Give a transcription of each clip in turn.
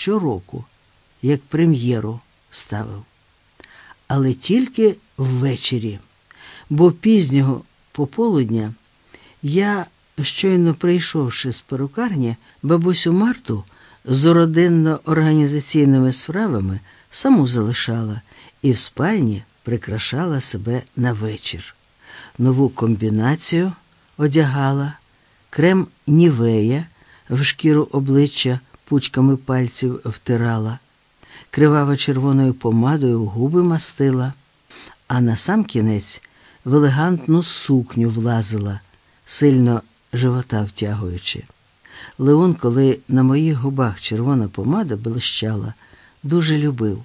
щороку, як прем'єру ставив. Але тільки ввечері, бо пізнього пополудня я, щойно прийшовши з перукарні, бабусю Марту з родинно-організаційними справами саму залишала і в спальні прикрашала себе на вечір. Нову комбінацію одягала, крем нівея в шкіру обличчя пучками пальців втирала, криваво червоною помадою губи мастила, а на сам кінець в елегантну сукню влазила, сильно живота втягуючи. Леон, коли на моїх губах червона помада блищала, дуже любив.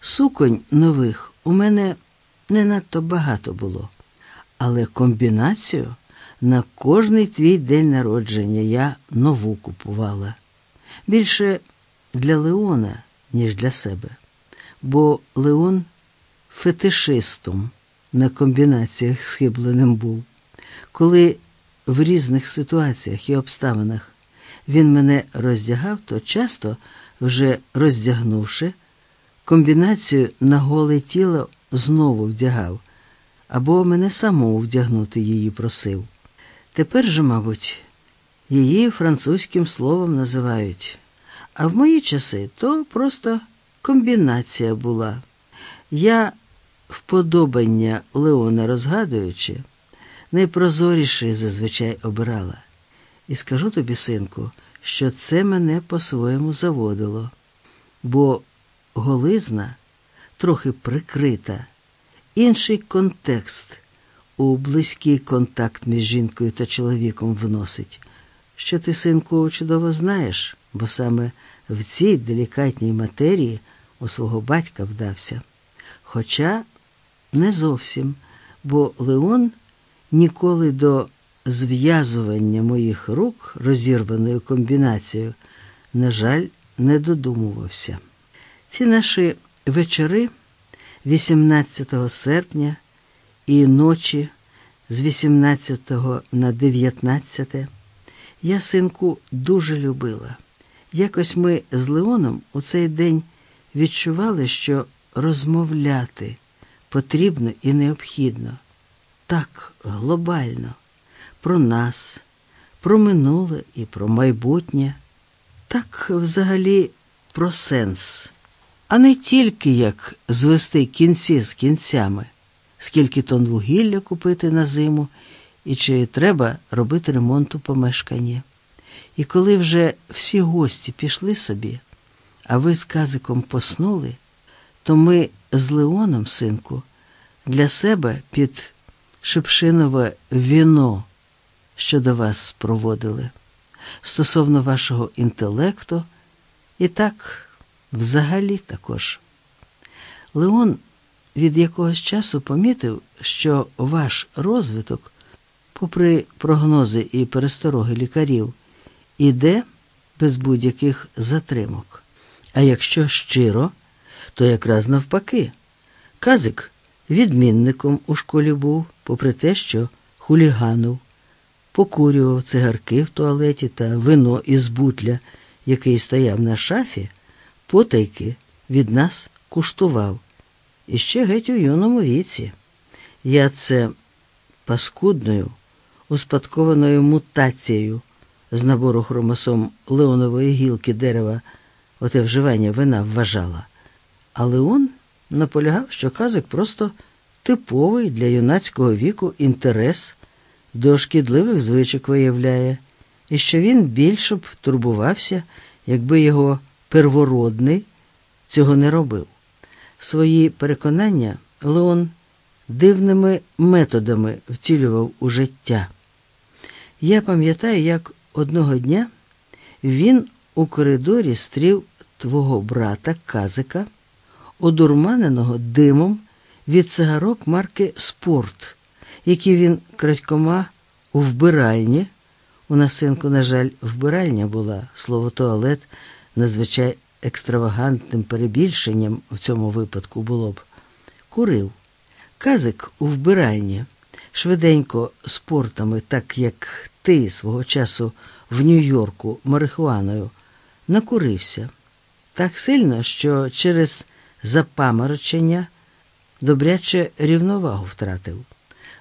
Суконь нових у мене не надто багато було, але комбінацію на кожний твій день народження я нову купувала. Більше для Леона, ніж для себе, бо Леон фетишистом на комбінаціях схибленим був. Коли в різних ситуаціях і обставинах він мене роздягав, то часто, вже роздягнувши, комбінацію на голе тіло знову вдягав, або мене самого вдягнути її просив. Тепер же, мабуть, її французьким словом називають, а в мої часи то просто комбінація була. Я, вподобання Леона розгадуючи, найпрозоріше зазвичай обирала. І скажу тобі, синку, що це мене по-своєму заводило, бо голизна трохи прикрита, інший контекст у близький контакт між жінкою та чоловіком вносить, що ти, синку, чудово знаєш, бо саме в цій делікатній матерії у свого батька вдався. Хоча не зовсім, бо Леон ніколи до зв'язування моїх рук розірваною комбінацією, на жаль, не додумувався. Ці наші вечори 18 серпня і ночі з 18 на 19 я синку дуже любила. Якось ми з Леоном у цей день відчували, що розмовляти потрібно і необхідно, так глобально, про нас, про минуле і про майбутнє, так взагалі про сенс, а не тільки як звести кінці з кінцями, скільки тонн вугілля купити на зиму і чи треба робити ремонт у помешканні. І коли вже всі гості пішли собі, а ви з казиком поснули, то ми з Леоном, синку, для себе під шипшинове віно, що до вас проводили, стосовно вашого інтелекту, і так взагалі також. Леон від якогось часу помітив, що ваш розвиток, попри прогнози і перестороги лікарів, іде без будь-яких затримок. А якщо щиро, то якраз навпаки. Казик відмінником у школі був, попри те, що хуліганув, покурював цигарки в туалеті та вино із бутля, який стояв на шафі, потайки від нас куштував. І ще геть у юному віці. Я це паскудною, успадкованою мутацією з набору хромосом леонової гілки дерева, оте вживання вина вважала. А Леон наполягав, що казик просто типовий для юнацького віку інтерес до шкідливих звичок виявляє, і що він більше б турбувався, якби його первородний цього не робив. Свої переконання Леон дивними методами втілював у життя. Я пам'ятаю, як одного дня він у коридорі стрів твого брата Казика, одурманеного димом від цигарок марки Спорт, які він крадькома у вбиральні. У нас синку, на жаль, вбиральня була, слово туалет надзвичай екстравагантним перебільшенням в цьому випадку було б. Курив. Казик у вбиральні, швиденько спортами, так як ти свого часу в Нью-Йорку марихуаною, накурився так сильно, що через запаморочення добряче рівновагу втратив.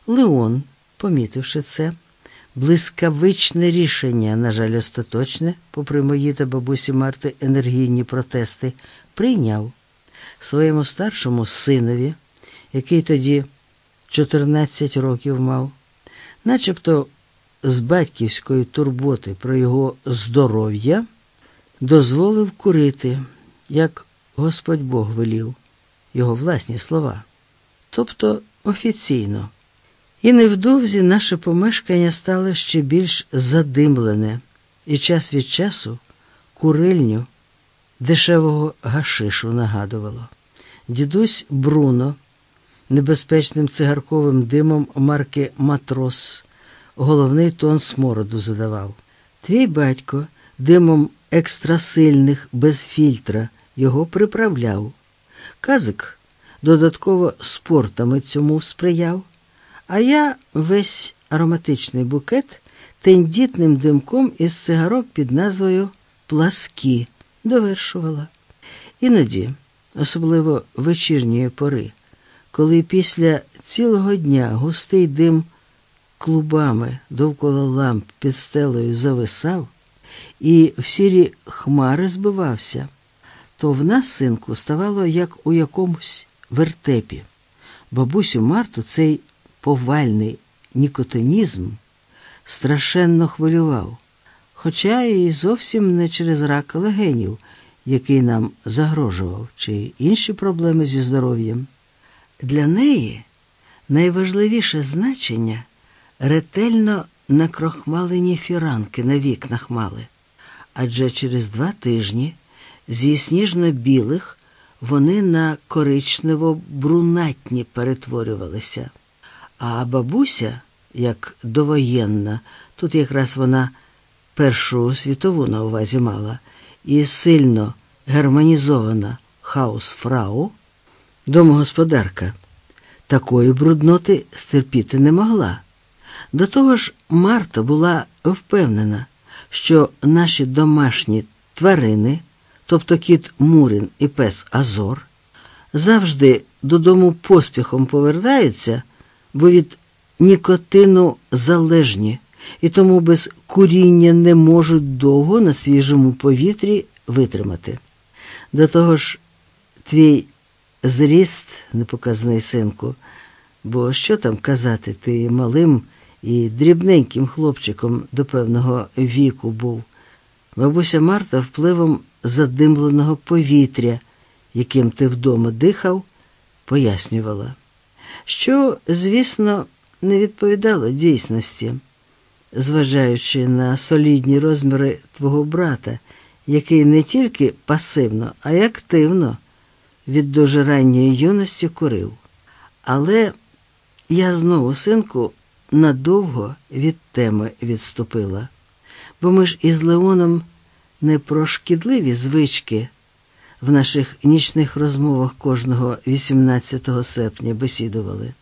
Леон, помітивши це, блискавичне рішення, на жаль, остаточне, попри мої та бабусі Марти енергійні протести, прийняв своєму старшому синові, який тоді 14 років мав, начебто з батьківської турботи про його здоров'я, дозволив курити, як Господь Бог велів, його власні слова, тобто офіційно. І невдовзі наше помешкання стало ще більш задимлене, і час від часу курильню дешевого гашишу нагадувало. Дідусь Бруно небезпечним цигарковим димом марки Матрос головний тон смороду задавав. Твій батько димом екстрасильних без фільтра його приправляв. Казик додатково спортами цьому сприяв, а я весь ароматичний букет тендітним димком із цигарок під назвою Пласкі довершувала. Іноді, особливо вечірньої пори, коли після цілого дня густий дим клубами довкола ламп під стелею зависав і в сірі хмари збивався, то в нас, синку, ставало як у якомусь вертепі. Бабусю Марту цей повальний нікотинізм страшенно хвилював, хоча і зовсім не через рак легенів, який нам загрожував, чи інші проблеми зі здоров'ям. Для неї найважливіше значення ретельно накрохмалені фіранки на вікнах мали, адже через два тижні зі сніжно-білих вони на коричнево-брунатні перетворювалися. А бабуся, як довоєнна, тут якраз вона Першу світову на увазі мала, і сильно германізована Hausfrau, домогосподарка, такої брудноти стерпіти не могла. До того ж, Марта була впевнена, що наші домашні тварини, тобто кіт Мурин і пес Азор, завжди додому поспіхом повертаються, бо від нікотину залежні і тому без куріння не можуть довго на свіжому повітрі витримати. До того ж, твій зріст непоказний синку, бо що там казати, ти малим і дрібненьким хлопчиком до певного віку був. Бабуся Марта впливом задимленого повітря, яким ти вдома дихав, пояснювала, що, звісно, не відповідало дійсності зважаючи на солідні розміри твого брата, який не тільки пасивно, а й активно від дуже ранньої юності курив. Але я знову, синку, надовго від теми відступила, бо ми ж із Леоном не про шкідливі звички в наших нічних розмовах кожного 18 серпня бесідували.